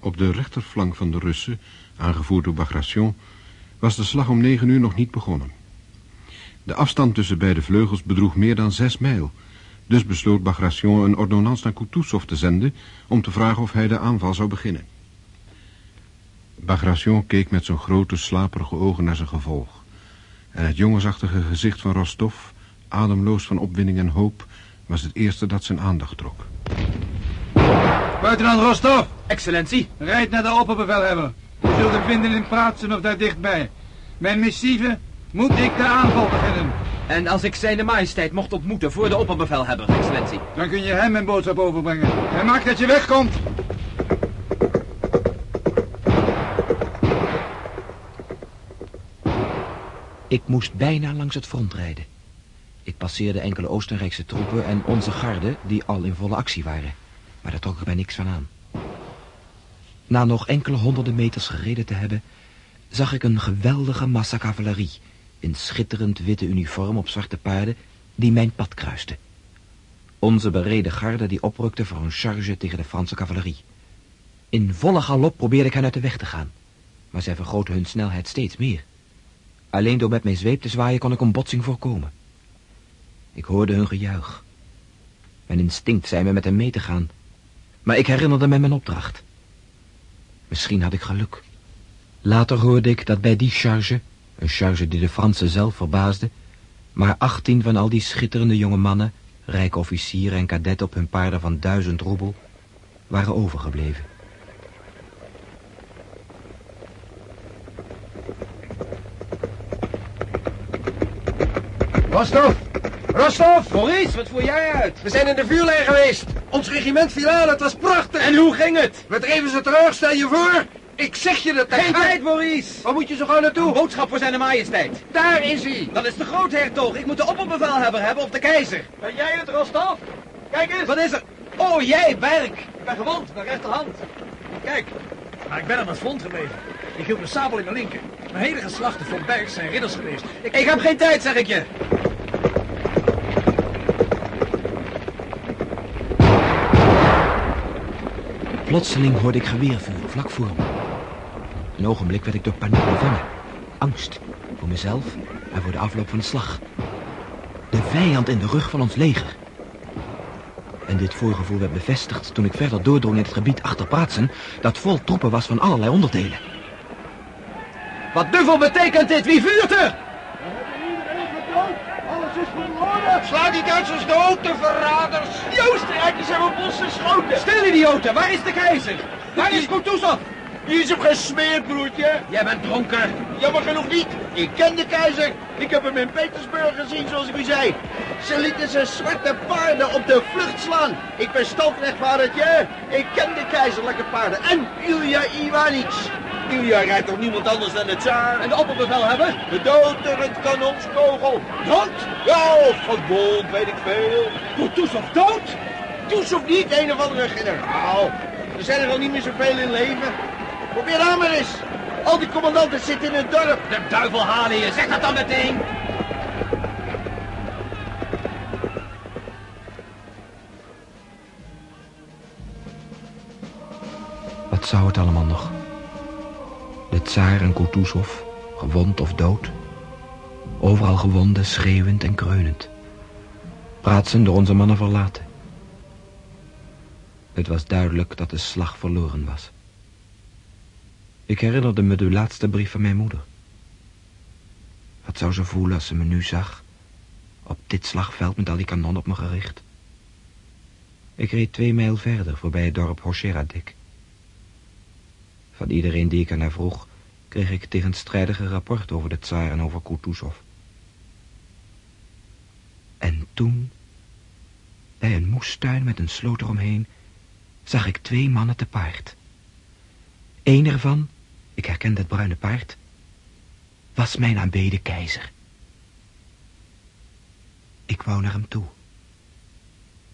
Op de rechterflank van de Russen, aangevoerd door Bagration, was de slag om negen uur nog niet begonnen. De afstand tussen beide vleugels bedroeg meer dan zes mijl. Dus besloot Bagration een ordonnans naar Kutuzov te zenden om te vragen of hij de aanval zou beginnen. Bagration keek met zijn grote slaperige ogen naar zijn gevolg. En het jongensachtige gezicht van Rostov, ademloos van opwinding en hoop, was het eerste dat zijn aandacht trok. Buitenland Rostov! Excellentie! Rijd naar de opperbevelhebber. Je zult hem vinden in Praatsen of daar dichtbij. Mijn missieve moet ik de aanval beginnen. En als ik zijn majesteit mocht ontmoeten voor de opperbevelhebber, excellentie? Dan kun je hem mijn boodschap overbrengen. En maak dat je wegkomt. Ik moest bijna langs het front rijden. Ik passeerde enkele Oostenrijkse troepen en onze garde die al in volle actie waren. Maar daar trok ik mij niks van aan. Na nog enkele honderden meters gereden te hebben... zag ik een geweldige massa cavalerie... in schitterend witte uniform op zwarte paarden... die mijn pad kruiste. Onze bereden garde die oprukte voor een charge tegen de Franse cavalerie. In volle galop probeerde ik hen uit de weg te gaan. Maar zij vergroten hun snelheid steeds meer. Alleen door met mijn zweep te zwaaien kon ik een botsing voorkomen. Ik hoorde hun gejuich. Mijn instinct zei me met hem mee te gaan. Maar ik herinnerde me mijn opdracht. Misschien had ik geluk. Later hoorde ik dat bij die charge, een charge die de Fransen zelf verbaasde, maar achttien van al die schitterende jonge mannen, rijke officieren en kadetten op hun paarden van duizend roebel, waren overgebleven. Rostov! Rostov! Maurice, wat voer jij uit? We zijn in de vuurlijn geweest. Ons regiment viel aan, het was prachtig. En hoe ging het? We dreven ze terug, stel je voor. Ik zeg je dat. Geen tijd, Maurice! Waar moet je zo gauw naartoe? Een boodschap voor zijn majesteit. Daar is hij. Dat is de groothertog. Ik moet de opperbevelhebber hebben of de keizer. Ben jij het, Rostov? Kijk eens. Wat is er? Oh, jij, Berk. Ik ben gewond, mijn rechterhand. Kijk. Maar ik ben aan het front gebleven. Ik hield mijn sabel in mijn linker. Mijn hele geslachten van Berg zijn ridders geweest. Ik... ik heb geen tijd, zeg ik je. Plotseling hoorde ik geweervuur vlak voor me. Een ogenblik werd ik door paniek bevangen. Angst. Voor mezelf en voor de afloop van de slag. De vijand in de rug van ons leger. En dit voorgevoel werd bevestigd toen ik verder doordrong in het gebied achter Praatsen... dat vol troepen was van allerlei onderdelen. Wat duvel betekent dit? Wie vuurt er? Sla die Duitsers dood, de verraders. Die Oostenrijkers hebben op ons geschoten. Stil, idioten. Waar is de keizer? Waar is Kutuzov? Die is hem gesmeerd, broertje. Jij bent dronken. Jammer genoeg niet. Ik ken de keizer. Ik heb hem in Petersburg gezien, zoals ik u zei. Ze lieten zijn zwarte paarden op de vlucht slaan. Ik ben standrechtvaardigje. Ik ken de keizerlijke paarden. En Ilya Ivanits. Ilya rijdt toch niemand anders dan de tsaar? En de opperbevelhebber? De dood door het kanonskogel. Dood? Ja, of gewond, weet ik veel. Kutuzov dood? Kutuzov niet, een of andere generaal. Er zijn er al niet meer zoveel in leven. Probeer aan maar eens. Al die commandanten zitten in het dorp. De duivel halen je. Zeg dat dan meteen. Wat zou het allemaal nog? De tsaar en Kutuzov, gewond of dood. Overal gewonden, schreeuwend en kreunend. Praatsen door onze mannen verlaten. Het was duidelijk dat de slag verloren was. Ik herinnerde me de laatste brief van mijn moeder. Wat zou ze voelen als ze me nu zag? Op dit slagveld met al die kanonnen op me gericht. Ik reed twee mijl verder voorbij het dorp Hosheradek. Van iedereen die ik ernaar vroeg, kreeg ik tegenstrijdige rapport over de tsaar en over Kutuzov. En toen, bij een moestuin met een sloot eromheen, zag ik twee mannen te paard. Eén ervan, ik herkende het bruine paard, was mijn aanbeden keizer. Ik wou naar hem toe.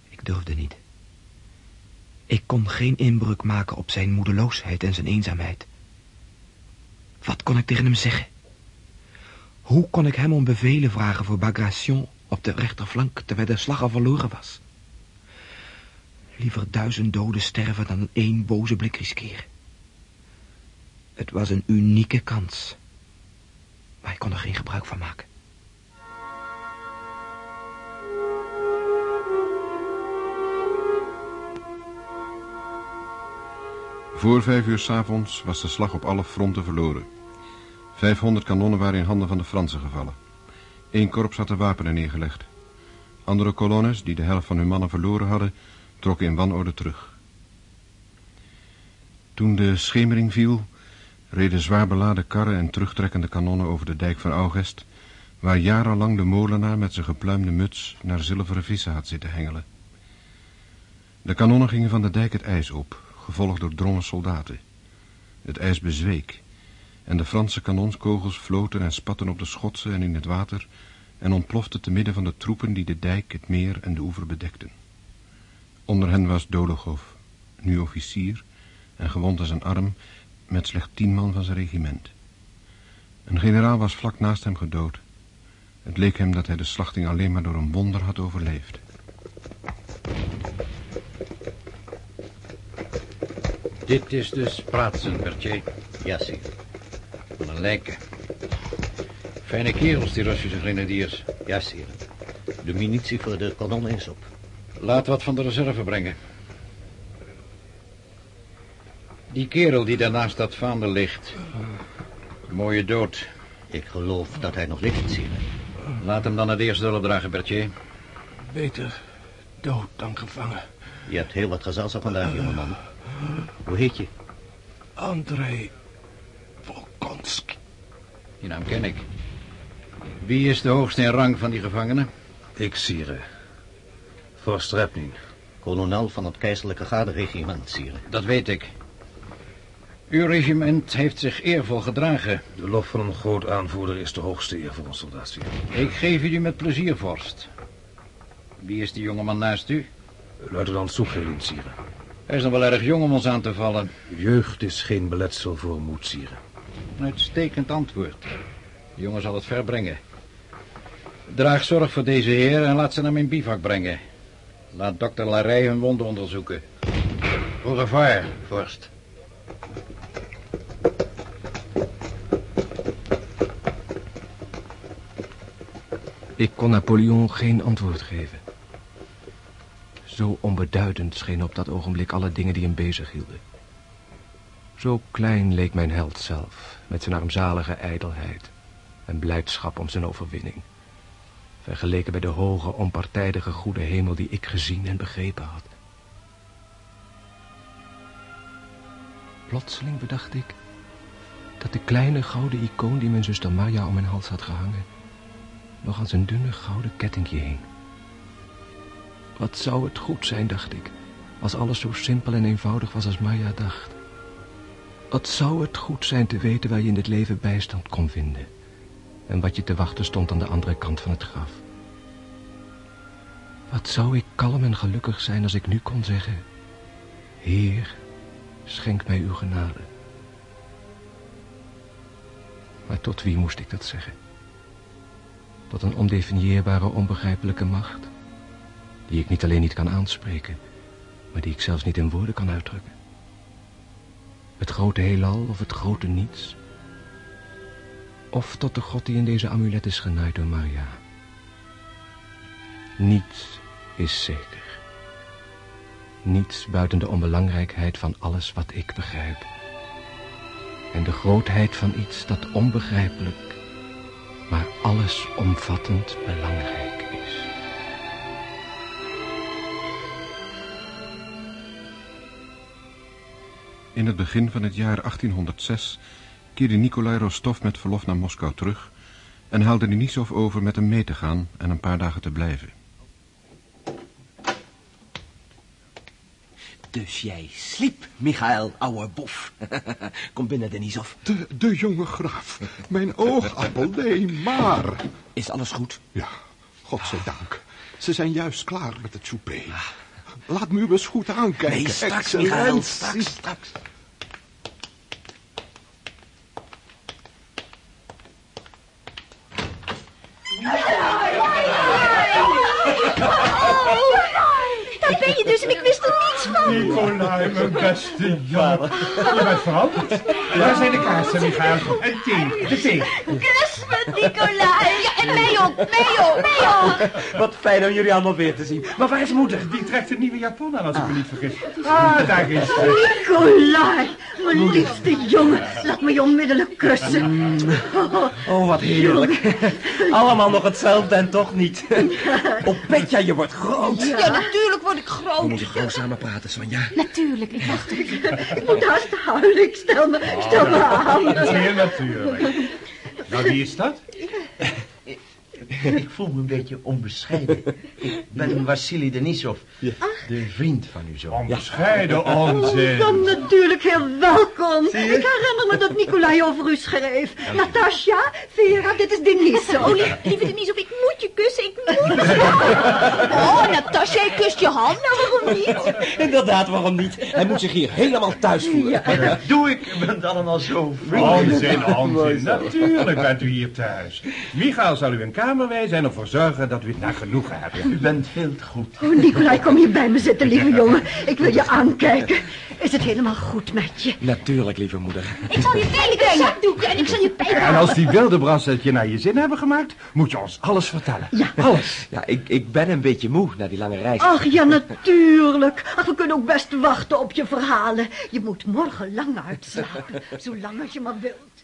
Ik durfde niet. Ik kon geen inbreuk maken op zijn moedeloosheid en zijn eenzaamheid. Wat kon ik tegen hem zeggen? Hoe kon ik hem om bevelen vragen voor Bagration op de rechterflank terwijl de slag al verloren was? Liever duizend doden sterven dan één boze blik riskeren. Het was een unieke kans. Maar ik kon er geen gebruik van maken. Voor vijf uur s'avonds was de slag op alle fronten verloren. 500 kanonnen waren in handen van de Fransen gevallen. Eén korps had de wapenen neergelegd. Andere kolonnes, die de helft van hun mannen verloren hadden, trokken in wanorde terug. Toen de schemering viel, reden zwaar beladen karren en terugtrekkende kanonnen over de dijk van Augest, waar jarenlang de molenaar met zijn gepluimde muts naar zilveren vissen had zitten hengelen. De kanonnen gingen van de dijk het ijs op, gevolgd door drongen soldaten. Het ijs bezweek en de Franse kanonskogels floten en spatten op de Schotse en in het water en ontploften te midden van de troepen die de dijk, het meer en de oever bedekten. Onder hen was Dologov, nu officier en gewond aan zijn arm, met slechts tien man van zijn regiment. Een generaal was vlak naast hem gedood. Het leek hem dat hij de slachting alleen maar door een wonder had overleefd. Dit is dus Praatsen, Berthier. Ja, zie. Van een lijken. Fijne kerels, die Russische grenadiers. Ja, zie. De munitie voor de kanonnen is op. Laat wat van de reserve brengen. Die kerel die daarnaast dat vaandel ligt. Mooie dood. Ik geloof dat hij nog leeft, zie. Laat hem dan het eerst zullen dragen, Berthier. Beter dood dan gevangen. Je hebt heel wat gezelschap vandaag, jongeman. Hoe heet je? André Volkonski. Die naam ken ik. Wie is de hoogste in rang van die gevangenen? Ik, sire. Vorst Repnin. Kolonel van het keizerlijke garderegiment, sire. Dat weet ik. Uw regiment heeft zich eervol gedragen. De lof van een groot aanvoerder is de hoogste eer voor een soldaat, sire. Ik geef u die met plezier, vorst. Wie is die jongeman naast u? Luitenant Soegelin, sire. Hij is nog wel erg jong om ons aan te vallen. Jeugd is geen beletsel voor moed, sire. Een uitstekend antwoord. De jongen zal het ver brengen. Draag zorg voor deze heer en laat ze naar mijn bivak brengen. Laat dokter Larij hun wonden onderzoeken. Au revoir, vorst. Ik kon Napoleon geen antwoord geven. Zo onbeduidend scheen op dat ogenblik alle dingen die hem bezighielden. Zo klein leek mijn held zelf, met zijn armzalige ijdelheid en blijdschap om zijn overwinning. Vergeleken bij de hoge, onpartijdige goede hemel die ik gezien en begrepen had. Plotseling bedacht ik dat de kleine gouden icoon die mijn zuster Marja om mijn hals had gehangen, nog aan zijn dunne gouden kettingje hing. Wat zou het goed zijn, dacht ik, als alles zo simpel en eenvoudig was als Marja dacht. Wat zou het goed zijn te weten waar je in dit leven bijstand kon vinden. En wat je te wachten stond aan de andere kant van het graf. Wat zou ik kalm en gelukkig zijn als ik nu kon zeggen... Heer, schenk mij uw genade. Maar tot wie moest ik dat zeggen? Tot een ondefinieerbare, onbegrijpelijke macht... die ik niet alleen niet kan aanspreken... maar die ik zelfs niet in woorden kan uitdrukken. Het grote heelal of het grote niets. Of tot de God die in deze amulet is genaaid door Maria. Niets is zeker. Niets buiten de onbelangrijkheid van alles wat ik begrijp. En de grootheid van iets dat onbegrijpelijk, maar allesomvattend belangrijk In het begin van het jaar 1806 keerde Nikolai Rostov met verlof naar Moskou terug en haalde Denisov over met hem mee te gaan en een paar dagen te blijven. Dus jij sliep, Michael, ouwe bof. Kom binnen, Denisov. De, de jonge graaf. Mijn oogappel, nee, maar... Is alles goed? Ja, godzijdank. Ze zijn juist klaar met het souper. Laat me u eens goed aankijken, Nee, straks, Michael, straks, straks. Dat ben dus en ik wist er niets van. Nicolai, mijn beste jongen. Je bent veranderd. Waar zijn de kaarsen, Michael? En thee, de thee. Kus me, Nicolai. Ja, en mij ook, mij ook, mij ook. Wat fijn om jullie allemaal weer te zien. Maar waar is moeder? Die trekt een nieuwe japon aan, als ik me niet vergis. Ah, daar is ze. Nicolai, mijn liefste jongen. Laat me je onmiddellijk kussen. Oh, wat heerlijk. Allemaal nog hetzelfde en toch niet. Petja, je wordt groot. Ja, natuurlijk word ik We groot. moeten gauw samen praten, Sonja. Natuurlijk, ik dacht het. Ik moet haast huilen. Ik stel me, ik stel me aan. Natuurlijk. Nou, wie is dat? Ik voel me een beetje onbescheiden. Ik ben Vassili Denisov, de vriend van uw zoon. Onbescheiden onzin. Dan natuurlijk heel welkom. Ik herinner me dat Nicolai over u schreef. Natasja, Vera, dit is Denise. Oh, lieve, lieve Denise, ik moet je kussen, ik moet. Oh, Natasja, ik kust je hand. Nou, waarom niet? Inderdaad, waarom niet? Hij moet zich hier helemaal thuis voelen. Dat doe ik. Ik ben allemaal zo vriendelijk. Onzin, onzin. Natuurlijk bent u hier thuis. Michael zal u een kamer wijzen en ervoor zorgen dat u het naar genoegen hebt. U bent heel goed. Oh, Nicolai, kom hier bij me zitten, lieve jongen. Ik wil je aankijken. Is het helemaal goed met je? Natuurlijk, lieve moeder. Ik zal je pijn brengen. zakdoek en ik zal je pijn En als die wilde bras het je naar je zin hebben gemaakt, moet je ons alles vertellen. Ja. Alles. Ja, ik, ik ben een beetje moe na die lange reis. Ach, ja, natuurlijk. Ach, we kunnen ook best wachten op je verhalen. Je moet morgen lang uitslapen. Zolang als je maar wilt.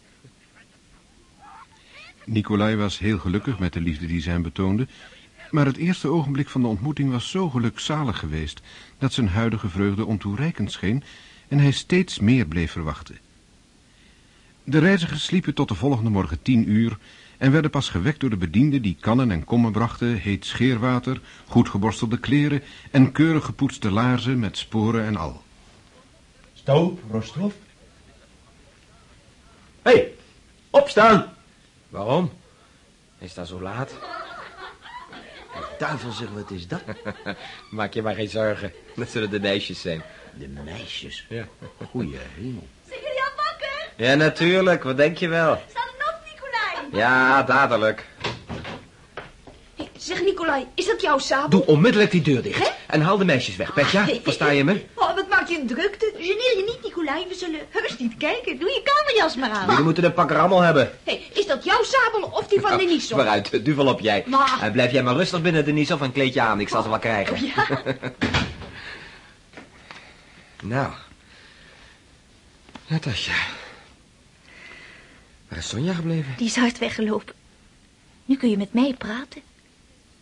Nicolai was heel gelukkig met de liefde die ze hem betoonde, maar het eerste ogenblik van de ontmoeting was zo gelukzalig geweest dat zijn huidige vreugde ontoereikend scheen en hij steeds meer bleef verwachten. De reizigers sliepen tot de volgende morgen tien uur en werden pas gewekt door de bedienden die kannen en kommen brachten, heet scheerwater, goed geborstelde kleren en keurig gepoetste laarzen met sporen en al. Stoop, Rostov. Hé, hey, opstaan. Waarom? Is dat zo laat? Duivel zeggen wat is dat? Maak je maar geen zorgen. Dat zullen de meisjes zijn. De meisjes. Ja. Goeie hemel. Zijn jullie al wakker? Ja, natuurlijk. Wat denk je wel? Staat er nog, Nicolai? Ja, dadelijk. Zeg, Nicolai, is dat jouw sabel? Doe onmiddellijk die deur dicht. En haal de meisjes weg. Petja, versta je me? Oh, wat je een drukte? Geneer je niet, Nicolai. We zullen heus niet kijken. Doe je kamerjas maar aan. Jullie moeten een pak rammel hebben. Hey, is dat jouw sabel of die van Denise? Vooruit, duvel op jij. Maar- En blijf jij maar rustig binnen, Denise, of een kleedje aan. Ik zal ze wel krijgen. Ja. Nou. Natasja. Waar is Sonja gebleven? Die is hard weggelopen. Nu kun je met mij praten.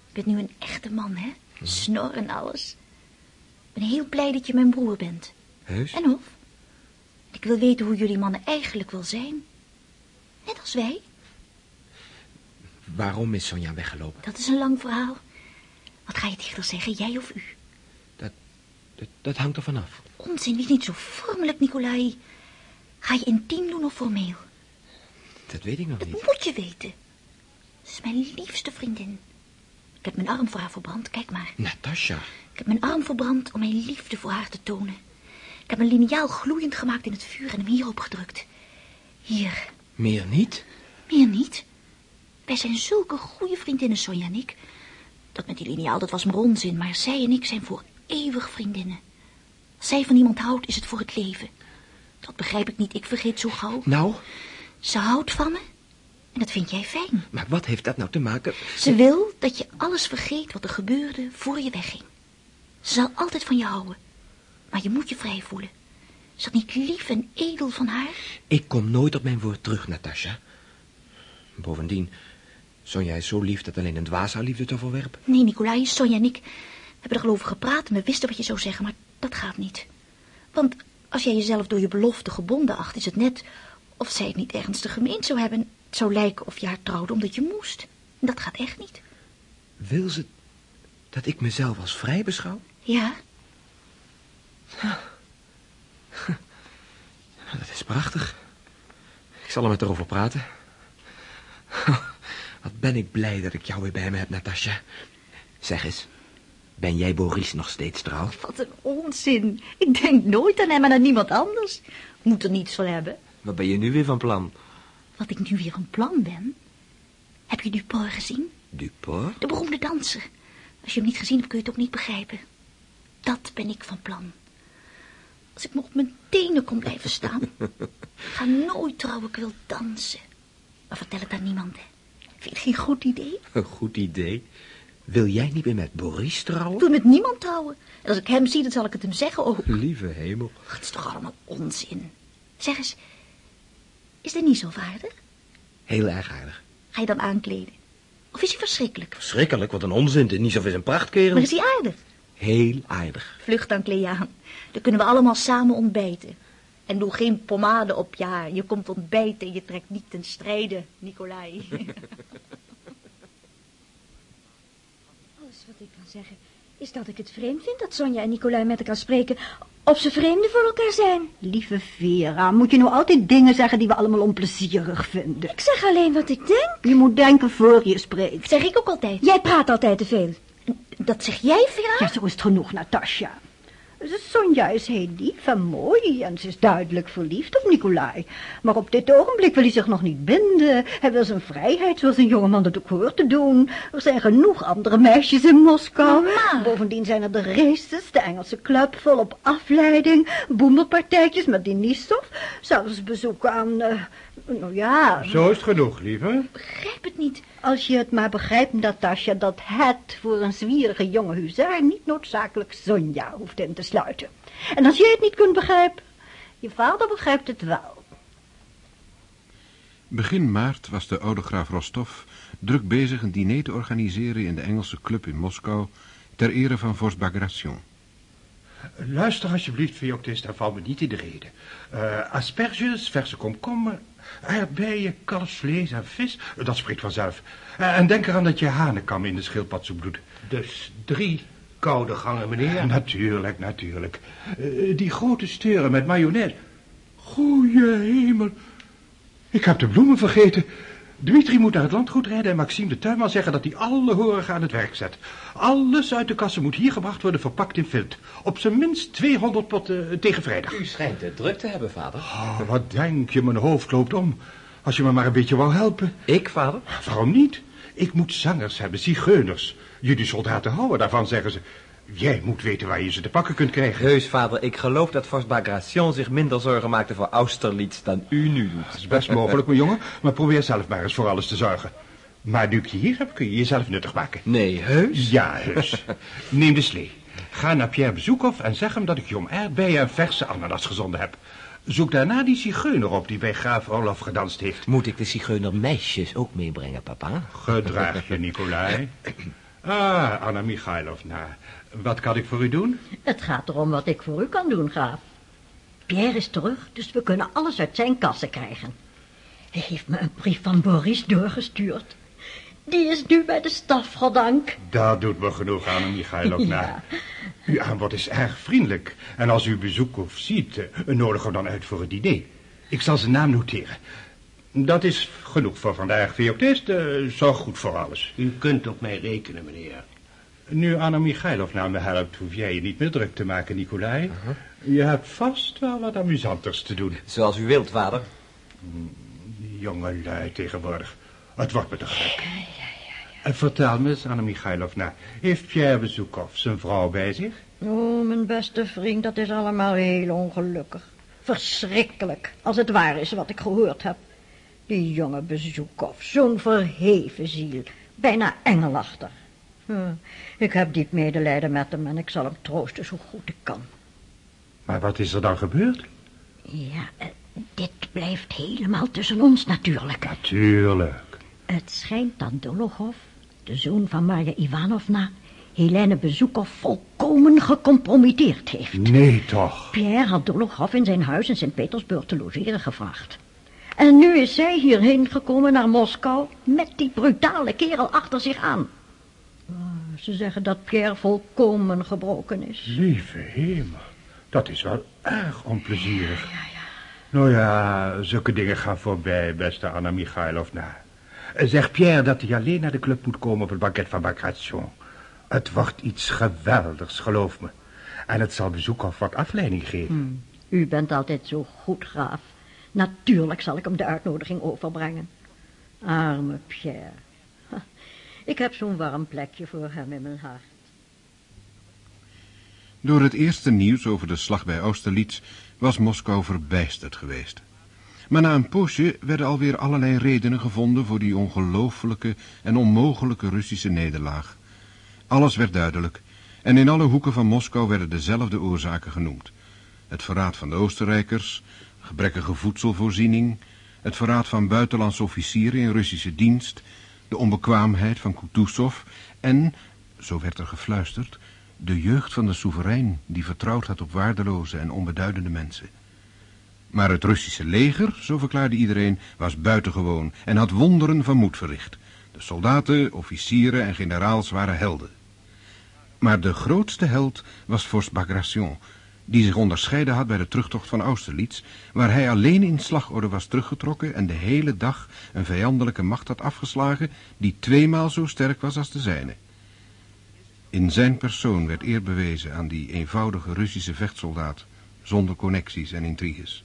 Je bent nu een echte man, hè? Snor en alles. Ik ben heel blij dat je mijn broer bent. Heus? En of? Ik wil weten hoe jullie mannen eigenlijk wel zijn. Net als wij. Waarom is Sonja weggelopen? Dat is een lang verhaal. Wat ga je tegen zeggen, jij of u? Dat, dat hangt er vanaf. Onzin, wees niet zo vormelijk, Nicolai. Ga je intiem doen of formeel? Dat weet ik nog Dat niet. moet je weten. Ze is mijn liefste vriendin. Ik heb mijn arm voor haar verbrand, kijk maar. Natasja. Ik heb mijn arm verbrand om mijn liefde voor haar te tonen. Ik heb een liniaal gloeiend gemaakt in het vuur en hem hierop gedrukt. Hier, Meer niet? meer niet. Wij zijn zulke goede vriendinnen, Sonja en ik. Dat met die liniaal, dat was maar onzin, maar zij en ik zijn voor eeuwig vriendinnen. Als zij van iemand houdt, is het voor het leven. Dat begrijp ik niet, ik vergeet zo gauw. Nou, Ze houdt van me dat vind jij fijn. maar wat heeft dat nou te maken? Ze wil dat je alles vergeet wat er gebeurde voor je wegging. Ze zal altijd van je houden. Maar je moet je vrij voelen. Is dat niet lief en edel van haar? Ik kom nooit op mijn woord terug, Natasja. Bovendien, Sonja is zo lief dat alleen een dwaas haar liefde te verwerpen. Nee, Nicolai, Sonja en ik hebben er al over gepraat en we wisten wat je zou zeggen, maar dat gaat niet. Want als jij jezelf door je belofte gebonden acht, is het net of zij het niet ernstig gemeend zou hebben. Het zou lijken of je haar trouwde omdat je moest. En dat gaat echt niet. Wil ze dat ik mezelf als vrij beschouw? Ja, Dat is prachtig. Ik zal er met haar over praten. Wat ben ik blij dat ik jou weer bij me heb, Natasja. Zeg eens, ben jij Boris nog steeds trouw? wat een onzin. Ik denk nooit aan hem en aan niemand anders. Moet er niets van hebben. Wat ben je nu weer van plan? Wat ik nu weer van plan ben. Heb je Duport gezien? Duport? De beroemde danser. Als je hem niet gezien hebt, kun je het ook niet begrijpen. Dat ben ik van plan. Als ik nog op mijn tenen kon blijven staan. Ik ga nooit trouwen, ik wil dansen. Maar vertel het aan niemand, hè. Vind je het geen goed idee? Een goed idee. Wil jij niet meer met Boris Ik trouwen? wil met niemand trouwen. En als ik hem zie, dan zal ik het hem zeggen ook. Lieve hemel. Ach, Het is toch allemaal onzin. Zeg eens, is hij niet zo vaardig? Heel erg aardig. Ga je dan aankleden? Of is hij verschrikkelijk? Schrikkelijk, wat een onzin. Nieshoff is een prachtkerel. Maar is hij aardig? Heel aardig. Vlucht dan kleed je aan. Dan kunnen we allemaal samen ontbijten. En doe geen pomade op je haar. Je komt ontbijten en je trekt niet ten strijde, Nicolai. Alles wat ik kan zeggen is dat ik het vreemd vind dat Sonja en Nicolai met elkaar spreken of ze vreemden voor elkaar zijn. Lieve Vera, moet je nou altijd dingen zeggen die we allemaal onplezierig vinden? Ik zeg alleen wat ik denk. Je moet denken voor je spreekt. zeg ik ook altijd. Jij praat altijd te veel. Dat zeg jij, Vera? Ja, zo is het genoeg, Natasja. Sonja is heel lief en mooi en ze is duidelijk verliefd op Nicolai. Maar op dit ogenblik wil hij zich nog niet binden. Hij wil zijn vrijheid zoals een jongeman dat ook hoort te doen. Er zijn genoeg andere meisjes in Moskou. Mama. Bovendien zijn er de races, de Engelse club volop afleiding, boemelpartijtjes met Denisov, zelfs bezoek aan, eh, nou ja... Zo is het genoeg, lieve. begrijp het niet. Als je het maar begrijpt, Natasja, dat het voor een zwierige jonge huzaar niet noodzakelijk Sonja hoeft in te sluiten. En als jij het niet kunt begrijpen, je vader begrijpt het wel. Begin maart was de oude graaf Rostov druk bezig een diner te organiseren in de Engelse club in Moskou ter ere van vorst Bagration. Luister alsjeblieft, Feoctis, daar valt me niet in de reden. Eh, asperges, verse komkommer, aardbeien, kalfsvlees en vis, eh, dat spreekt vanzelf. Eh, en denk eraan dat je hanenkam in de schildpadsoep doet. Dus drie koude gangen, meneer. Natuurlijk, natuurlijk. Eh, die grote steuren met mayonaise. Goeie hemel. Ik heb de bloemen vergeten. Dmitri moet naar het landgoed rijden en Maxime de tuinman zeggen dat hij alle horigen aan het werk zet. Alles uit de kassen moet hier gebracht worden verpakt in vilt. Op zijn minst 200 potten eh, tegen vrijdag. U schijnt het druk te hebben, vader. Oh, wat denk je, mijn hoofd loopt om. Als je me maar een beetje wou helpen. Ik, vader? Waarom niet? Ik moet zangers hebben, zigeuners. Jullie soldaten houden daarvan, zeggen ze. Jij moet weten waar je ze te pakken kunt krijgen. Heus, vader, ik geloof dat vorst Bagration zich minder zorgen maakte voor Austerlitz dan u nu doet. Dat is best mogelijk, mijn jongen. Maar probeer zelf maar eens voor alles te zorgen. Maar nu ik je hier heb, kun je jezelf nuttig maken. Nee, heus? Ja, heus. Neem de slee. Ga naar Pierre Bezoekhoff en zeg hem dat ik je om aardbeien en verse ananas gezonden heb. Zoek daarna die zigeuner op die bij graaf Olaf gedanst heeft. Moet ik de zigeuner meisjes ook meebrengen, papa? Gedraag je, Nicolai. Ah, Anna Mikhailovna. Wat kan ik voor u doen? Het gaat erom wat ik voor u kan doen, graaf. Pierre is terug, dus we kunnen alles uit zijn kassen krijgen. Hij heeft me een brief van Boris doorgestuurd. Die is nu bij de staf, goddank. Dat doet me genoeg, Anna Mikhailovna. Ja. Uw aanbod is erg vriendelijk. En als u bezoek of ziet, eh, nodig hem dan uit voor het diner. Ik zal zijn naam noteren. Dat is genoeg voor vandaag, Feoctist. Uh, zorg goed voor alles. U kunt op mij rekenen, meneer. Nu Anna Mikhailovna me helpt, hoef jij je niet meer druk te maken, Nicolai. Je hebt vast wel wat amusanters te doen. Zoals u wilt, vader. Die jonge lui tegenwoordig. Het wordt me te gek. En vertel me eens, Anna Mikhailovna, heeft Pierre Bezoekov zijn vrouw bij zich? Oh, mijn beste vriend, dat is allemaal heel ongelukkig. Verschrikkelijk, als het waar is wat ik gehoord heb. Die jonge Bezoekov, zo'n verheven ziel, bijna engelachtig. Hm, ik heb diep medelijden met hem en ik zal hem troosten zo goed ik kan. Maar wat is er dan gebeurd? Ja, eh, dit blijft helemaal tussen ons natuurlijk. Natuurlijk. Het schijnt dat Dologov, de zoon van Marja Ivanovna, Helene Bezoekov volkomen gecompromitteerd heeft. Nee, toch? Pierre had Dologov in zijn huis in Sint-Petersburg te logeren gevraagd. En nu is zij hierheen gekomen naar Moskou met die brutale kerel achter zich aan. Ze zeggen dat Pierre volkomen gebroken is. Lieve hemel, dat is wel erg onplezierig. Nou ja, zulke dingen gaan voorbij, beste Anna Mikhailovna. Zeg Pierre dat hij alleen naar de club moet komen op het banket van Bagration. Het wordt iets geweldigs, geloof me. En het zal bezoek of wat afleiding geven. Hm, U bent altijd zo goed, graaf. Natuurlijk zal ik hem de uitnodiging overbrengen. Arme Pierre. Ik heb zo'n warm plekje voor hem in mijn hart. Door het eerste nieuws over de slag bij Austerlitz was Moskou verbijsterd geweest. Maar na een poosje werden alweer allerlei redenen gevonden voor die ongelooflijke en onmogelijke Russische nederlaag. Alles werd duidelijk en in alle hoeken van Moskou werden dezelfde oorzaken genoemd. Het verraad van de Oostenrijkers, gebrekkige voedselvoorziening, het verraad van buitenlandse officieren in Russische dienst, de onbekwaamheid van Kutuzov en, zo werd er gefluisterd, de jeugd van de soeverein die vertrouwd had op waardeloze en onbeduidende mensen. Maar het Russische leger, zo verklaarde iedereen, was buitengewoon en had wonderen van moed verricht. De soldaten, officieren en generaals waren helden. Maar de grootste held was vorst Bagration, die zich onderscheiden had bij de terugtocht van Austerlitz, waar hij alleen in slagorde was teruggetrokken en de hele dag een vijandelijke macht had afgeslagen die tweemaal zo sterk was als de zijne. In zijn persoon werd eer bewezen aan die eenvoudige Russische vechtsoldaat, zonder connecties en intriges.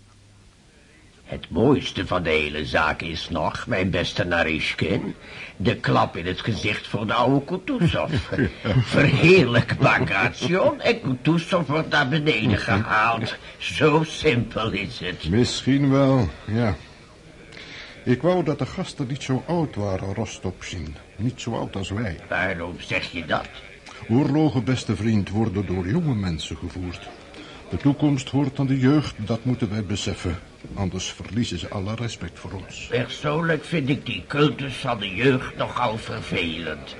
Het mooiste van de hele zaak is nog, mijn beste Narishkin, de klap in het gezicht voor de oude Kutuzov. Verheerlijk Bagration en Kutuzov wordt naar beneden gehaald. Zo simpel is het. Misschien wel, ja. Ik wou dat de gasten niet zo oud waren, Rostopzin. Niet zo oud als wij. Waarom zeg je dat? Oorlogen, beste vriend, worden door jonge mensen gevoerd. De toekomst hoort aan de jeugd, dat moeten wij beseffen. Anders verliezen ze alle respect voor ons. Persoonlijk vind ik die cultus van de jeugd nogal vervelend.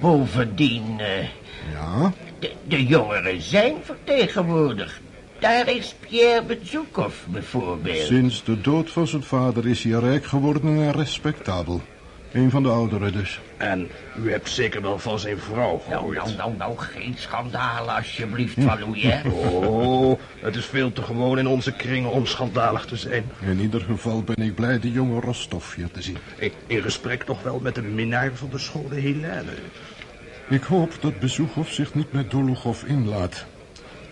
Bovendien, eh, Ja? de, de jongeren zijn vertegenwoordigd. Daar is Pierre Bezukov bijvoorbeeld. Sinds de dood van zijn vader is hij rijk geworden en respectabel. Een van de ouderen dus. En u hebt zeker wel van zijn vrouw Nou, gehoord. nou, nou, nou, geen schandalen alsjeblieft van Louis. Oh, het is veel te gewoon in onze kringen om schandalig te zijn. In ieder geval ben ik blij de jonge Rostov hier te zien. In, in gesprek toch wel met de minnaar van de school, de Helene. Ik hoop dat Bezoekhoff zich niet met Dologov inlaat.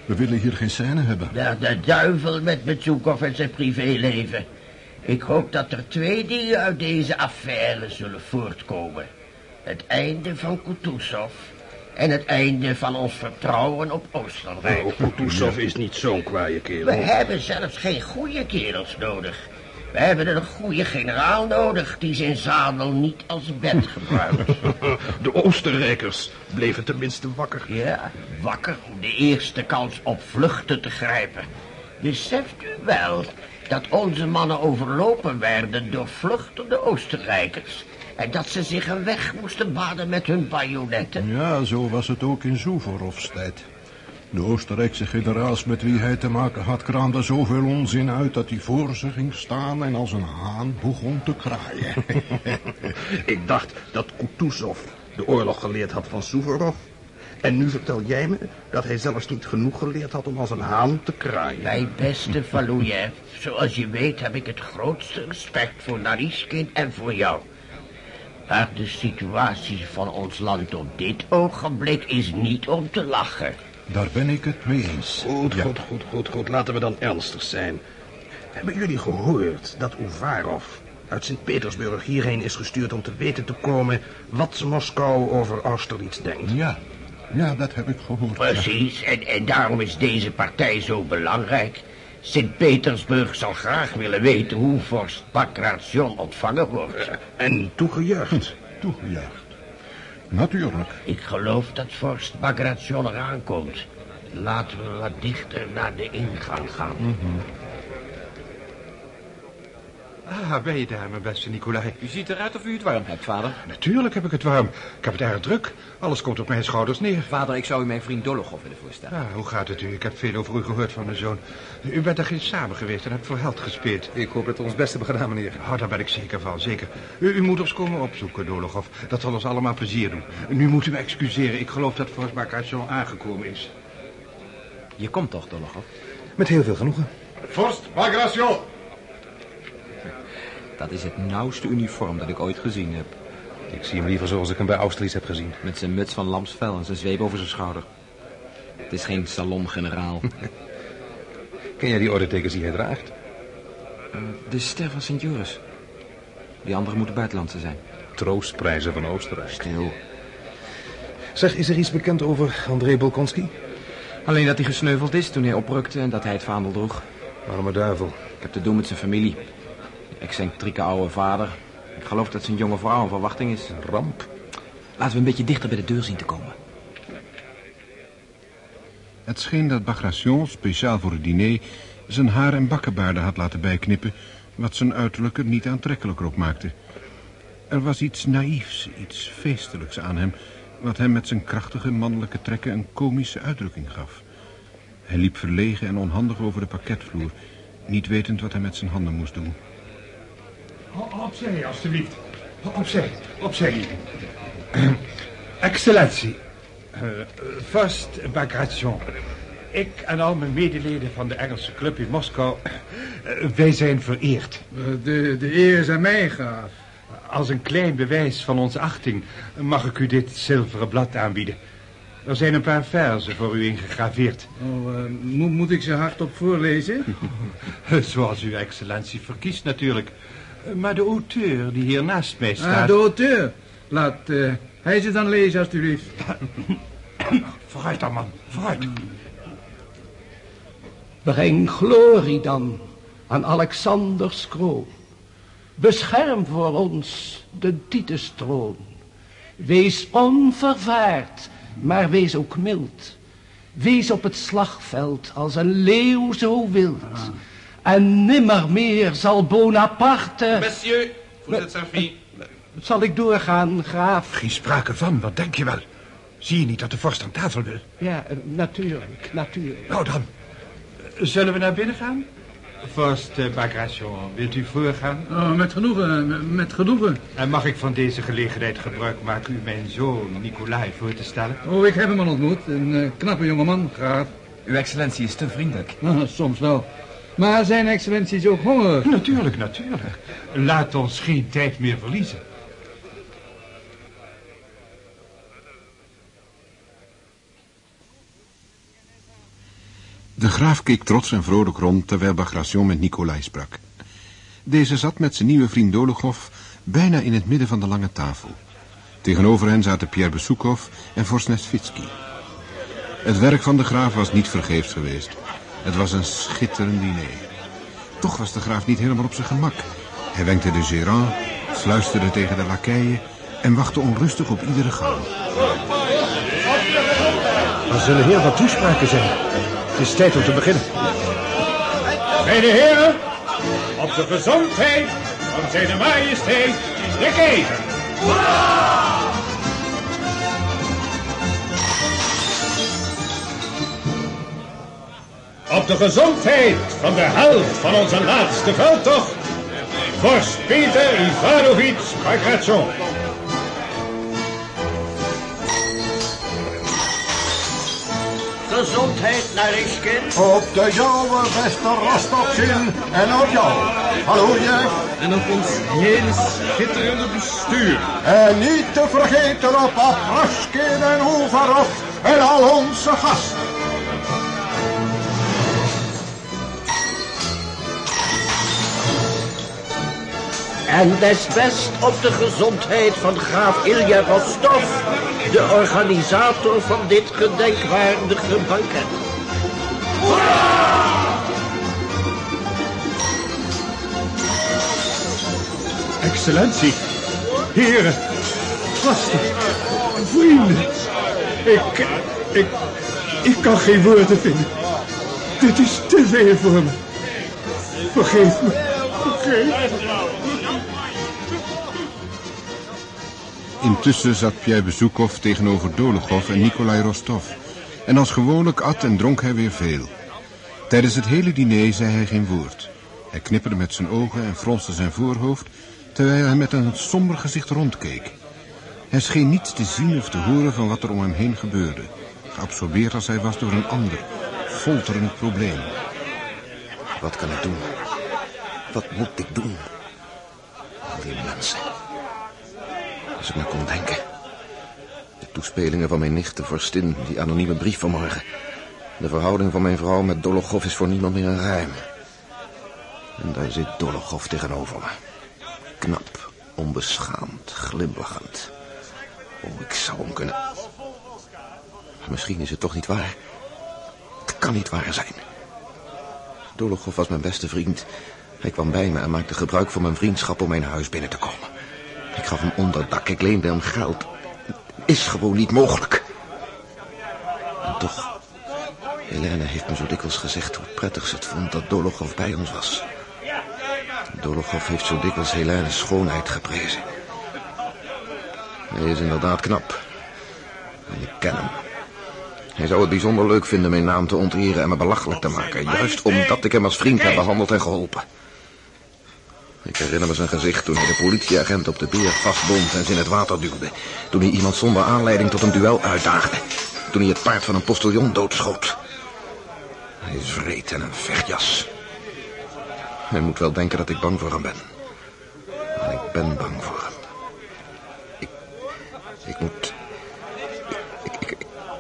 We willen hier geen scène hebben. De, de duivel met Bezukov en zijn privéleven. Ik hoop dat er twee dingen uit deze affaire zullen voortkomen. Het einde van Kutuzov en het einde van ons vertrouwen op Oostenrijk. Oh, Kutuzov is niet zo'n kwaaie We kerel. hebben zelfs geen goede kerels nodig. We hebben een goede generaal nodig die zijn zadel niet als bed gebruikt. De Oostenrijkers bleven tenminste wakker. Ja, wakker om de eerste kans op vluchten te grijpen. Beseft u wel dat onze mannen overlopen werden door vluchtende Oostenrijkers... en dat ze zich een weg moesten baden met hun bajonetten? Ja, zo was het ook in Suvorovs tijd. De Oostenrijkse generaals met wie hij te maken had kraamden zoveel onzin uit dat hij voor ze ging staan en als een haan begon te kraaien. Ik dacht dat Kutuzov de oorlog geleerd had van Suvorov. En nu vertel jij me dat hij zelfs niet genoeg geleerd had om als een haan te kraaien. Mijn beste Valoujev, zoals je weet heb ik het grootste respect voor Narishkin en voor jou. Maar de situatie van ons land op dit ogenblik is niet om te lachen. Daar ben ik het mee eens. Goed, Ja. goed, goed, goed, goed. Laten we dan ernstig zijn. Hebben jullie gehoord dat Uvarov uit Sint-Petersburg hierheen is gestuurd om te weten te komen wat Moskou over Austerlitz denkt? Ja, ja, dat heb ik gehoord. Precies, en, en daarom is deze partij zo belangrijk. Sint-Petersburg zal graag willen weten hoe vorst Bagration ontvangen wordt. En toegejuicht. Toegejuicht. Natuurlijk. Ik geloof dat vorst Bagration eraan komt. Laten we wat dichter naar de ingang gaan. Ah, ben je daar, mijn beste Nicolai? U ziet eruit of u het warm hebt, vader. Natuurlijk heb ik het warm. Ik heb het erg druk. Alles komt op mijn schouders neer. Vader, ik zou u mijn vriend Dologov willen voorstellen. Ah, hoe gaat het u? Ik heb veel over u gehoord van mijn zoon. U bent er geen samen geweest en hebt voor held gespeeld. Ik hoop dat we ons best hebben gedaan, meneer. Oh, daar ben ik zeker van, zeker. U, u moet ons komen opzoeken, Dologov. Dat zal ons allemaal plezier doen. Nu moet u me excuseren. Ik geloof dat Vorst Bagration aangekomen is. Je komt toch, Dologov? Met heel veel genoegen. Vorst Bagration! Dat is het nauwste uniform dat ik ooit gezien heb. Ik zie hem liever zoals ik hem bij Austerlitz heb gezien. Met zijn muts van lamsvel en zijn zweep over zijn schouder. Het is geen salongeneraal. Ken jij die ordentekens die hij draagt? De ster van Sint Joris. Die andere moeten buitenlandse zijn. Troostprijzen van Oostenrijk. Stil. Zeg, is er iets bekend over André Bolkonski? Alleen dat hij gesneuveld is toen hij oprukte en dat hij het vaandel droeg. Arme duivel. Ik heb te doen met zijn familie. Excentrieke oude vader. Ik geloof dat zijn jonge vrouw een verwachting is. Ramp. Laten we een beetje dichter bij de deur zien te komen. Het scheen dat Bagration, speciaal voor het diner, zijn haar en bakkenbaarden had laten bijknippen, wat zijn uiterlijk er niet aantrekkelijker op maakte. Er was iets naïefs, iets feestelijks aan hem, wat hem met zijn krachtige mannelijke trekken een komische uitdrukking gaf. Hij liep verlegen en onhandig over de parketvloer, niet wetend wat hij met zijn handen moest doen. Opzij, alstublieft. Opzij, opzij. Excellentie. Uh, first Bagration. Ik en al mijn medeleden van de Engelse club in Moskou, uh, wij zijn vereerd. De, de eer is aan mij, graaf. Als een klein bewijs van onze achting mag ik u dit zilveren blad aanbieden. Er zijn een paar verzen voor u ingegraveerd. Oh, uh, moet, moet ik ze hardop voorlezen? Zoals uw excellentie verkiest natuurlijk. Maar de auteur die hier naast mij staat... Ah, de auteur. Laat uh, hij ze dan lezen, alstublieft. vooruit dan, man. Vooruit. Breng glorie dan aan Alexanders kroon. Bescherm voor ons de Titustroon. Wees onvervaard, maar wees ook mild. Wees op het slagveld als een leeuw zo wild. En nimmer meer zal Bonaparte... Monsieur, vous êtes servi. Zal ik doorgaan, graaf? Geen sprake van, wat denk je wel? Zie je niet dat de vorst aan tafel wil? Ja, natuurlijk, natuurlijk. Nou dan. Zullen we naar binnen gaan? Vorst uh, Bagration, wilt u voorgaan? Oh, met genoegen, met, genoegen. En mag ik van deze gelegenheid gebruik maken u mijn zoon Nicolai voor te stellen? Oh, ik heb hem al ontmoet. Een uh, knappe jongeman, graaf. Uw excellentie is te vriendelijk. Uh, soms wel. Maar zijn excellentie is ook hongerig. Natuurlijk, natuurlijk. Laat ons geen tijd meer verliezen. De graaf keek trots en vrolijk rond terwijl Bagration met Nicolai sprak. Deze zat met zijn nieuwe vriend Dolokhov bijna in het midden van de lange tafel. Tegenover hen zaten Pierre Besoukov en vorst Nesvitsky. Het werk van de graaf was niet vergeefs geweest. Het was een schitterend diner. Toch was de graaf niet helemaal op zijn gemak. Hij wenkte de gérant, fluisterde tegen de lakeien en wachtte onrustig op iedere gang. Er zullen heel wat toespraken zijn. Het is tijd om te beginnen. Mijn heren, op de gezondheid van zijn majesteit de keizer. Op de gezondheid van de helft van onze laatste veldtocht, vorst Peter Ivanovich Bagration. Gezondheid naar Ishkin. Op de jouwe, beste Rostovzin. En op jou. Hallo, je. En op ons hele schitterende bestuur. En niet te vergeten op Aprashkin en Uvarov en al onze gasten. En desbest op de gezondheid van graaf Ilja Rostov, de organisator van dit gedenkwaardige banket. Excellentie, heren, gasten, vrienden. Ik, ik, ik kan geen woorden vinden. Dit is te veel voor me. Vergeef me, vergeef me. Intussen zat Pierre Bezoekov tegenover Dolokhov en Nikolai Rostov. En als gewoonlijk at en dronk hij weer veel. Tijdens het hele diner zei hij geen woord. Hij knipperde met zijn ogen en fronste zijn voorhoofd... terwijl hij met een somber gezicht rondkeek. Hij scheen niets te zien of te horen van wat er om hem heen gebeurde. Geabsorbeerd als hij was door een ander, folterend probleem. Wat kan ik doen? Wat moet ik doen? Al die mensen... Als ik maar kon denken. De toespelingen van mijn nicht, de vorstin, die anonieme brief vanmorgen. De verhouding van mijn vrouw met Dolokhov is voor niemand meer een ruim. En daar zit Dolokhov tegenover me. Knap, onbeschaamd, glimlachend. Oh, ik zou hem kunnen... Misschien is het toch niet waar. kan niet waar zijn. Dolokhov was mijn beste vriend. Hij kwam bij me en maakte gebruik van mijn vriendschap om mijn huis binnen te komen. Ik gaf hem onderdak, ik leende hem geld. Is gewoon niet mogelijk. En toch, Helene heeft me zo dikwijls gezegd hoe prettig ze het vond dat Dolokhov bij ons was. Dolokhov heeft zo dikwijls Helene's schoonheid geprezen. Hij is inderdaad knap. En ik ken hem. Hij zou het bijzonder leuk vinden mijn naam te onteren en me belachelijk te maken. Juist omdat ik hem als vriend heb behandeld en geholpen. Ik herinner me zijn gezicht toen hij de politieagent op de beer vastbond en ze in het water duwde. Toen hij iemand zonder aanleiding tot een duel uitdaagde. Toen hij het paard van een postiljon doodschoot. Hij is vreed en een vechtjas. Hij moet wel denken dat ik bang voor hem ben. Maar ik ben bang voor hem. Ik, ik moet...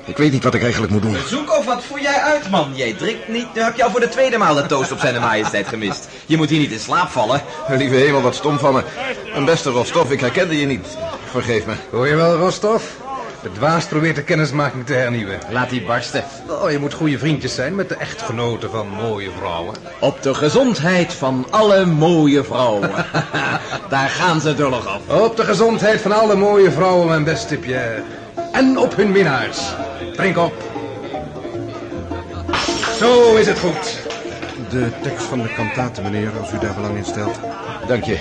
Ik, weet niet wat ik eigenlijk moet doen. Zoekhoff, wat voer jij uit, man? Jij drinkt niet. Nu heb je al voor de tweede maal de toast op zijn majesteit gemist. Je moet hier niet in slaap vallen. Lieve hemel, wat stom van me. Mijn beste Rostov, ik herkende je niet. Vergeef me. Hoor je wel, Rostov? De dwaas probeert de kennismaking te hernieuwen. Laat die barsten. Oh, je moet goede vriendjes zijn met de echtgenoten van mooie vrouwen. Op de gezondheid van alle mooie vrouwen. Daar gaan ze dullig af. Op de gezondheid van alle mooie vrouwen, mijn beste Pierre. En op hun minnaars. Drink op. Zo is het goed. De tekst van de kantate, meneer, als u daar belang in stelt. Dank je.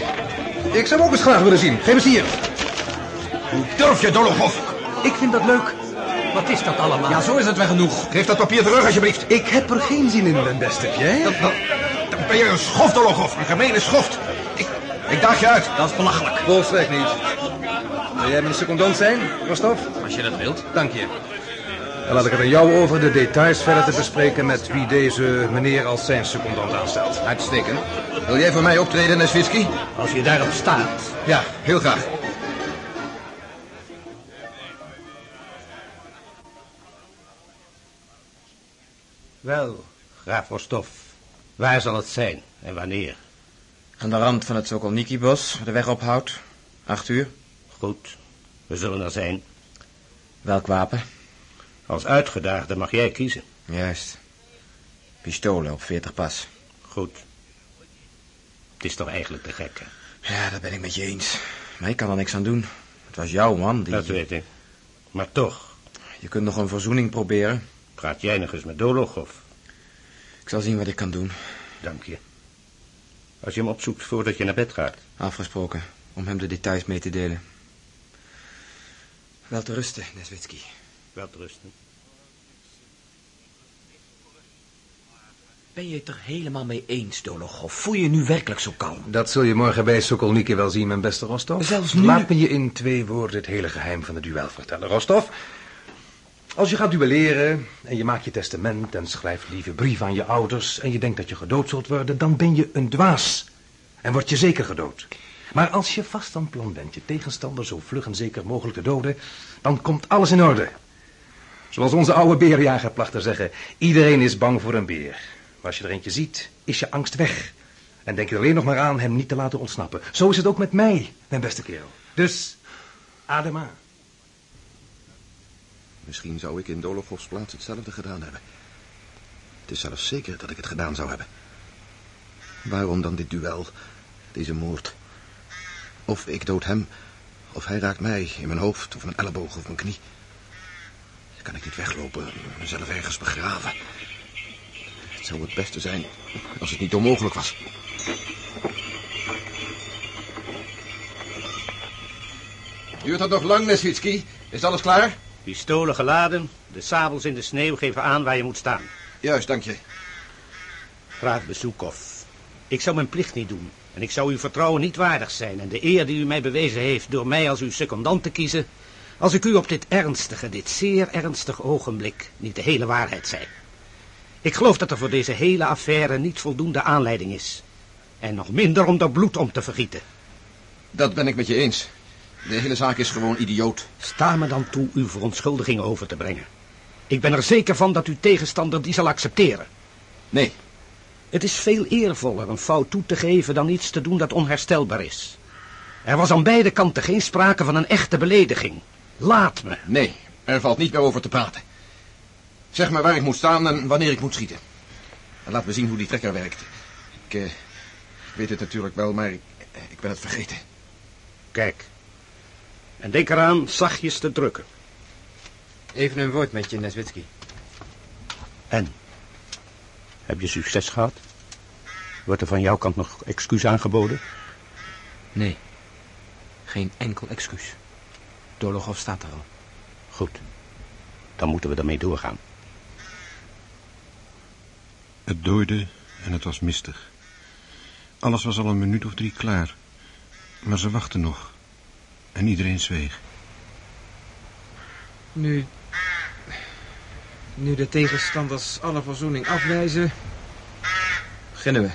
Ik zou hem ook eens graag willen zien. Geef eens hier. Hoe durf je, Dolokhov? Ik vind dat leuk. Wat is dat allemaal? Ja, zo is het wel genoeg. Geef dat papier terug, alsjeblieft. Ik heb er geen zin in, mijn beste. Dan, dan, dan ben je een schoft, Dolokhov. Een gemene schoft. Ik, ik daag je uit. Dat is belachelijk. Volstrekt niet. Wil jij mijn secondant zijn, Rostov? Als je dat wilt. Dank je. Dan laat ik het aan jou over de details verder te bespreken met wie deze meneer als zijn secondant aanstelt. Uitstekend. Wil jij voor mij optreden, Neswitsky? Als je daarop staat. Ja, heel graag. Wel, graaf Rostov. Waar zal het zijn en wanneer? Aan de rand van het Sokolniki-bos, de weg ophoudt. Acht uur. Goed, we zullen er zijn. Welk wapen? Als uitgedaagde mag jij kiezen. Juist. Pistolen op 40 pas. Goed. Het is toch eigenlijk te gek, hè? Ja, dat ben ik met je eens. Maar ik kan er niks aan doen. Het was jouw man die... Dat weet ik. Maar toch, Je kunt nog een verzoening proberen. praat jij nog eens met Dolokhov. Ik zal zien wat ik kan doen. Dank je. Als je hem opzoekt voordat je naar bed gaat. Afgesproken. Om hem de details mee te delen. Wel te rusten, Neswitsky. Wel rusten. Ben je het er helemaal mee eens, Dolokhov? Voel je je nu werkelijk zo kalm? Dat zul je morgen bij Sokolniki wel zien, mijn beste Rostov. Zelfs nu- Laat me je in twee woorden het hele geheim van het duel vertellen, Rostov. Als je gaat duelleren en je maakt je testament en schrijft lieve brief aan je ouders... en je denkt dat je gedood zult worden, dan ben je een dwaas. En word je zeker gedood. Maar als je vast van plan bent je tegenstander zo vlug en zeker mogelijk te doden... dan komt alles in orde. Zoals onze oude beerjager placht te zeggen... iedereen is bang voor een beer. Maar als je er eentje ziet, is je angst weg. En denk je alleen nog maar aan hem niet te laten ontsnappen. Zo is het ook met mij, mijn beste kerel. Dus, adem aan. Misschien zou ik in Dolokhovs plaats hetzelfde gedaan hebben. Het is zelfs zeker dat ik het gedaan zou hebben. Waarom dan dit duel, deze moord? Of ik dood hem, of hij raakt mij in mijn hoofd, of mijn elleboog of mijn knie. Dan kan ik niet weglopen, mezelf ergens begraven. Het zou het beste zijn als het niet onmogelijk was. Duurt dat nog lang, Neswitsky? Is alles klaar? Pistolen geladen, de sabels in de sneeuw geven aan waar je moet staan. Juist, dank je. Graaf Bezoekov, ik zou mijn plicht niet doen. En ik zou uw vertrouwen niet waardig zijn. En de eer die u mij bewezen heeft door mij als uw secondant te kiezen... als ik u op dit ernstige, dit zeer ernstige ogenblik niet de hele waarheid zei. Ik geloof dat er voor deze hele affaire niet voldoende aanleiding is. En nog minder om er bloed om te vergieten. Dat ben ik met je eens. De hele zaak is gewoon idioot. Sta me dan toe uw verontschuldigingen over te brengen. Ik ben er zeker van dat uw tegenstander die zal accepteren. Nee. Het is veel eervoller een fout toe te geven dan iets te doen dat onherstelbaar is. Er was aan beide kanten geen sprake van een echte belediging. Laat me. Nee, er valt niet meer over te praten. Zeg maar waar ik moet staan en wanneer ik moet schieten. En laat me zien hoe die trekker werkt. Ik eh, weet het natuurlijk wel, maar ik, ik ben het vergeten. Kijk. En denk eraan zachtjes te drukken. Even een woord met je, Neswitsky. En? Heb je succes gehad? Wordt er van jouw kant nog excuus aangeboden? Nee. Geen enkel excuus. Dologov staat er al. Goed. Dan moeten we ermee doorgaan. Het dooide en het was mistig. Alles was al een minuut of drie klaar. Maar ze wachten nog. En iedereen zweeg. Nu... Nu de tegenstanders alle verzoening afwijzen... beginnen we.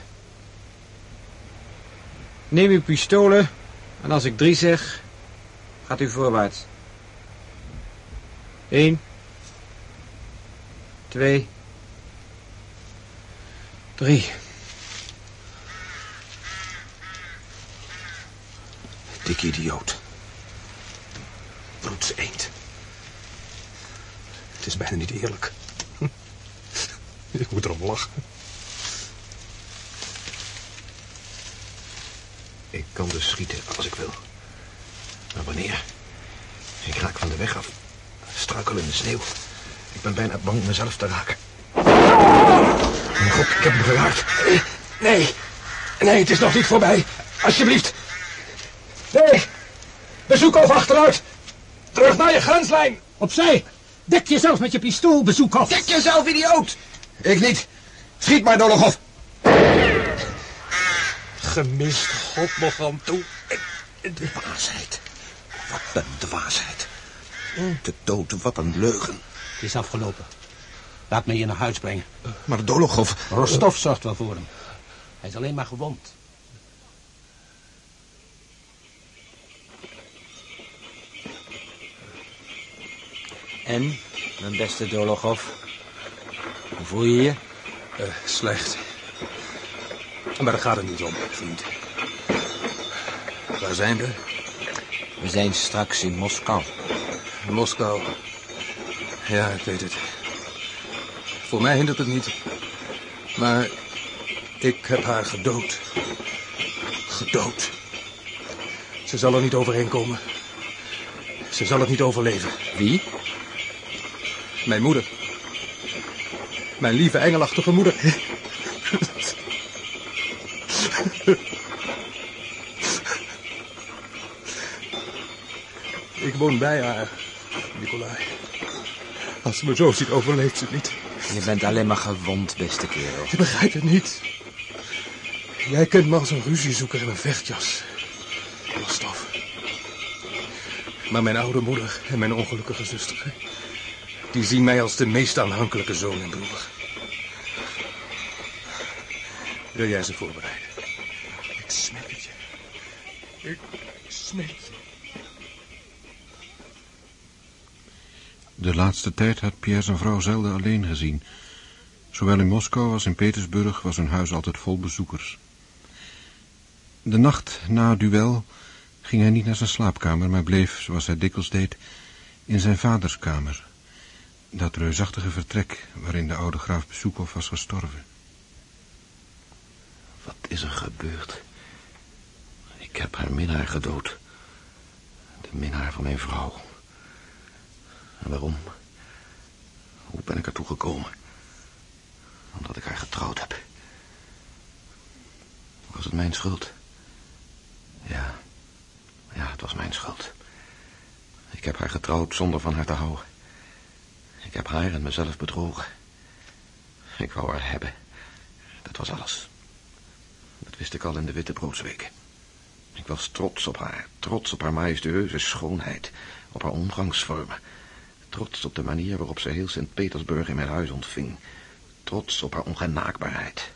Neem uw pistolen en als ik drie zeg, gaat u voorwaarts. Eén. Twee. Drie. Dikke idioot. Bloedse eend. Het is bijna niet eerlijk. Ik moet erom lachen. Ik kan dus schieten als ik wil. Maar wanneer? Ik raak van de weg af. Struikel in de sneeuw. Ik ben bijna bang mezelf te raken. Mijn god, ik heb hem geraakt. Nee, nee, het is nog niet voorbij. Alsjeblieft. Nee, bezoek over achteruit. Terug naar je grenslijn. Opzij. Dek jezelf met je pistool, bezoekhof. Dek jezelf, idioot. Ik niet. Schiet maar, Dologov. Gemist God nog aan toe. Dwaasheid. Wat een dwaasheid. De dood, wat een leugen. Het is afgelopen. Laat me je naar huis brengen. Maar Dologov... Rostov zorgt wel voor hem. Hij is alleen maar gewond. En, mijn beste Dologov, hoe voel je je? Uh, slecht. Maar daar gaat het niet om, vriend. Waar zijn we? We zijn straks in Moskou. Moskou. Ja, ik weet het. Voor mij hindert het niet. Maar ik heb haar gedood. Gedood. Ze zal er niet overheen komen. Ze zal het niet overleven. Wie? Mijn moeder. Mijn lieve engelachtige moeder. Ik woon bij haar, Nicolai. Als ze me zo ziet, overleeft ze niet. Je bent alleen maar gewond, beste kerel. Je begrijpt het niet. Jij kent me als een ruziezoeker in een vechtjas. Rostov. Maar mijn oude moeder en mijn ongelukkige zuster... die zien mij als de meest aanhankelijke zoon en broer. Wil jij ze voorbereiden? Ik smeek het je. Ik smeek je. De laatste tijd had Pierre zijn vrouw zelden alleen gezien. Zowel in Moskou als in Petersburg was hun huis altijd vol bezoekers. De nacht na het duel ging hij niet naar zijn slaapkamer, maar bleef, zoals hij dikwijls deed, in zijn vaders kamer. Dat reusachtige vertrek waarin de oude graaf Bezoekhoff was gestorven. Wat is er gebeurd? Ik heb haar minnaar gedood. De minnaar van mijn vrouw. En waarom? Hoe ben ik ertoe gekomen? Omdat ik haar getrouwd heb. Was het mijn schuld? Ja. Ja, het was mijn schuld. Ik heb haar getrouwd zonder van haar te houden. Ik heb haar en mezelf bedrogen. Ik wou haar hebben. Dat was alles. Dat wist ik al in de witte broodsweken. Ik was trots op haar, trots op haar majestueuze schoonheid, op haar omgangsvormen, trots op de manier waarop ze heel Sint-Petersburg in mijn huis ontving, trots op haar ongenaakbaarheid.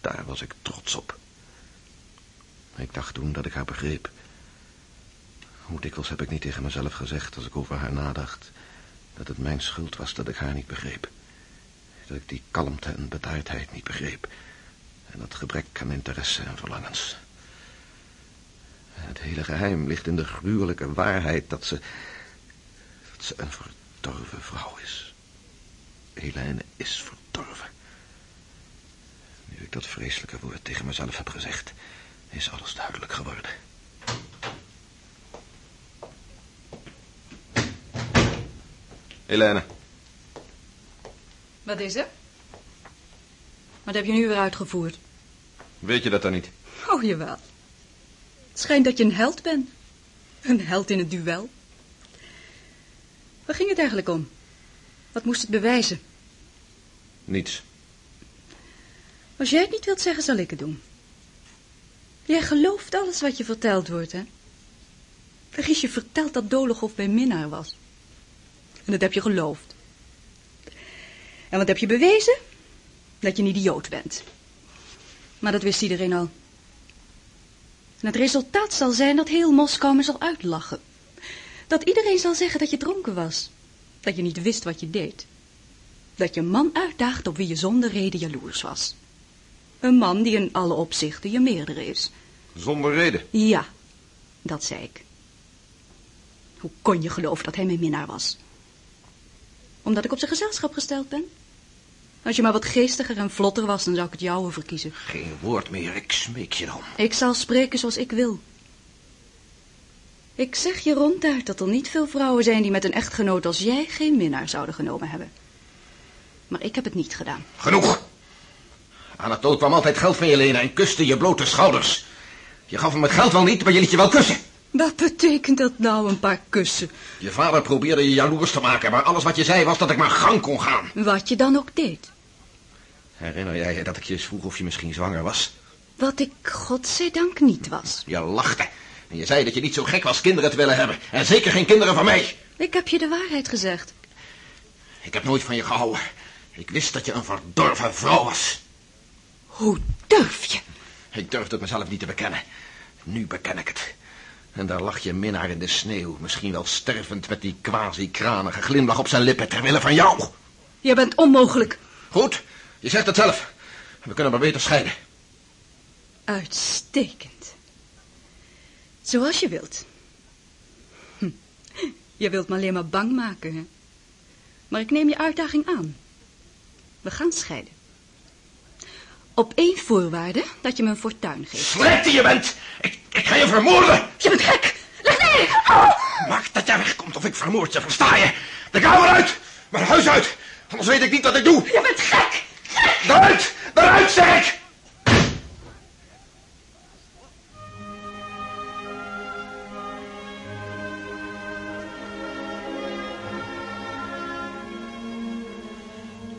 Daar was ik trots op. Ik dacht toen dat ik haar begreep. Hoe dikwijls heb ik niet tegen mezelf gezegd als ik over haar nadacht, dat het mijn schuld was dat ik haar niet begreep. Dat ik die kalmte en bedaardheid niet begreep. En dat gebrek aan interesse en verlangens. Het hele geheim ligt in de gruwelijke waarheid dat ze... dat ze een verdorven vrouw is. Helene is verdorven. Nu ik dat vreselijke woord tegen mezelf heb gezegd, is alles duidelijk geworden. Helene, Wat is er? Wat heb je nu weer uitgevoerd? weet je dat dan niet? Oh, jawel. Het schijnt dat je een held bent. Een held in het duel. Waar ging het eigenlijk om? Wat moest het bewijzen? Niets. Als jij het niet wilt zeggen, zal ik het doen. Jij gelooft alles wat je verteld wordt, hè? Er is je verteld dat Doleghof bij minnaar was. En dat heb je geloofd. En wat heb je bewezen? Dat je een idioot bent. Maar dat wist iedereen al. En het resultaat zal zijn dat heel Moskou me zal uitlachen. Dat iedereen zal zeggen dat je dronken was. Dat je niet wist wat je deed. Dat je een man uitdaagt op wie je zonder reden jaloers was. Een man die in alle opzichten je meerdere is. Zonder reden. Ja, dat zei ik. Hoe kon je geloven dat hij mijn minnaar was? Omdat ik op zijn gezelschap gesteld ben? Als je maar wat geestiger en vlotter was, dan zou ik het jouwe verkiezen. Geen woord meer, ik smeek je dan. Ik zal spreken zoals ik wil. Ik zeg je ronduit dat er niet veel vrouwen zijn die met een echtgenoot als jij geen minnaar zouden genomen hebben. Maar ik heb het niet gedaan. Genoeg! Anatol kwam altijd geld van je lenen en kuste je blote schouders. Je gaf hem het geld wel niet, maar je liet je wel kussen. Wat betekent dat nou, een paar kussen? Je vader probeerde je jaloers te maken, maar alles wat je zei was dat ik maar gang kon gaan. Wat je dan ook deed. Herinner jij je dat ik je eens vroeg of je misschien zwanger was? Wat ik godzijdank niet was. Je lachte. En je zei dat je niet zo gek was kinderen te willen hebben. En zeker geen kinderen van mij. Ik heb je de waarheid gezegd. Ik heb nooit van je gehouden. Ik wist dat je een verdorven vrouw was. Hoe durf je? Ik durfde het mezelf niet te bekennen. Nu beken ik het. En daar lag je minnaar in de sneeuw, misschien wel stervend met die quasi-kranige glimlach op zijn lippen ter wille van jou. Je bent onmogelijk. Goed, je zegt het zelf. We kunnen maar beter scheiden. Uitstekend. Zoals je wilt. Hm. Je wilt me alleen maar bang maken, hè? Maar ik neem je uitdaging aan. We gaan scheiden. Op één voorwaarde dat je me een fortuin geeft. Slecht die je bent! Ik, ik ga je vermoorden! Je bent gek! Leg neer! Oh. Maak dat jij wegkomt of ik vermoord je, versta je? De kamer uit! Mijn huis uit! Anders weet ik niet wat ik doe! Je bent gek! Gek! Daaruit! Daaruit, zeg ik!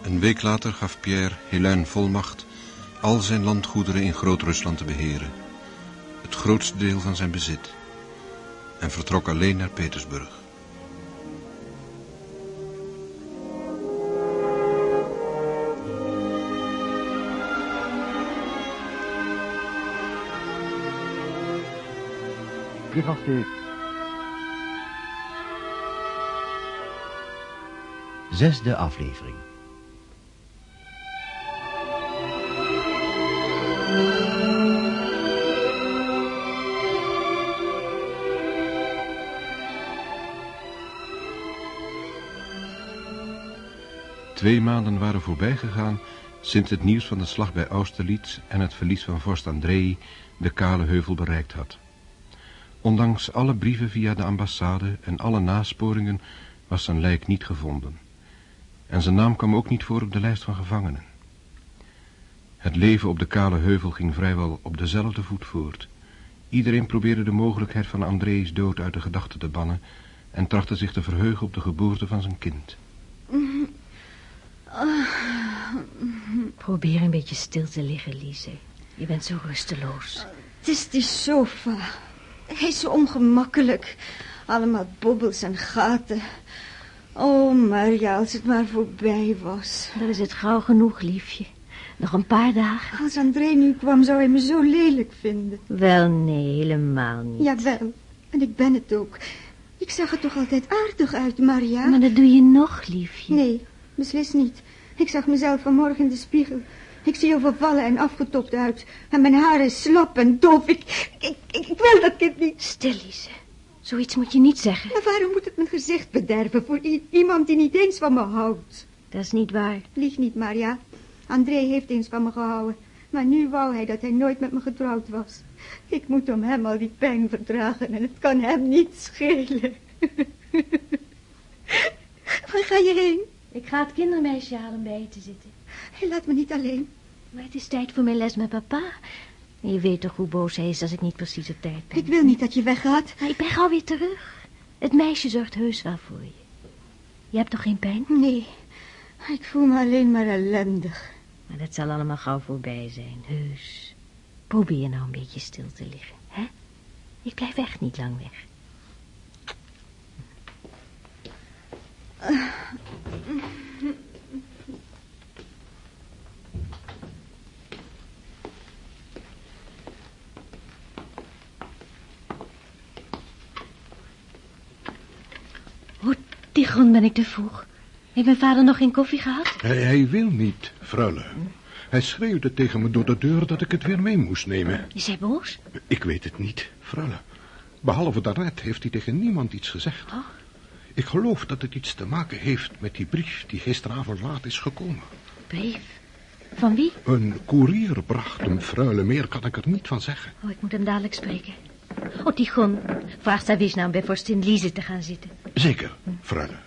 Een week later gaf Pierre Hélène volmacht al zijn landgoederen in Groot-Rusland te beheren. Het grootste deel van zijn bezit. En vertrok alleen naar Petersburg. Zesde aflevering. Twee maanden waren voorbij gegaan sinds het nieuws van de slag bij Austerlitz en het verlies van vorst Andrei de kale heuvel bereikt had. Ondanks alle brieven via de ambassade en alle nasporingen was zijn lijk niet gevonden. En zijn naam kwam ook niet voor op de lijst van gevangenen. Het leven op de kale heuvel ging vrijwel op dezelfde voet voort. Iedereen probeerde de mogelijkheid van André's dood uit de gedachten te bannen en trachtte zich te verheugen op de geboorte van zijn kind. Probeer een beetje stil te liggen, Lise. Je bent zo rusteloos. Het is die sofa. Hij is zo ongemakkelijk. Allemaal bobbels en gaten. Oh, Maria, als het maar voorbij was. Dan is het gauw genoeg, liefje. Nog een paar dagen. Als André nu kwam, zou hij me zo lelijk vinden. Wel, nee, helemaal niet. Jawel, en ik ben het ook. Ik zag er toch altijd aardig uit, Maria? Maar dat doe je nog, liefje. Nee, beslist niet. Ik zag mezelf vanmorgen in de spiegel. Ik zie er vervallen en afgetopt uit. En mijn haar is slap en dof. Ik, ik, ik, ik wil dat kind niet. Stil, Lise. Zoiets moet je niet zeggen. Waarom moet het mijn gezicht bederven voor iemand die niet eens van me houdt? Dat is niet waar. Lieg niet, Maria. André heeft eens van me gehouden. Maar nu wou hij dat hij nooit met me getrouwd was. Ik moet om hem al die pijn verdragen en het kan hem niet schelen. Waar ga je heen? Ik ga het kindermeisje halen om bij je te zitten. Hij laat me niet alleen. Maar het is tijd voor mijn les met papa. Je weet toch hoe boos hij is als ik niet precies op tijd ben. Ik wil niet dat je weggaat. Maar ik ben gauw weer terug. Het meisje zorgt heus wel voor je. Je hebt toch geen pijn? Nee, ik voel me alleen maar ellendig. Maar dat zal allemaal gauw voorbij zijn, heus. Probeer nou een beetje stil te liggen, hè? Ik blijf echt niet lang weg. Oh, Tigon ben ik te vroeg. Heeft mijn vader nog geen koffie gehad? Hij, hij wil niet, freule. Hij schreeuwde tegen me door de deur dat ik het weer mee moest nemen. Is hij boos? Ik weet het niet, freule. Behalve daarnet heeft hij tegen niemand iets gezegd. Oh. Ik geloof dat het iets te maken heeft met die brief die gisteravond laat is gekomen. Brief? Van wie? Een koerier bracht hem, freule. Meer kan ik er niet van zeggen. Oh, ik moet hem dadelijk spreken. Oh, Tigon, vraag Savish nou bij vorstin Lize te gaan zitten. Zeker, freule.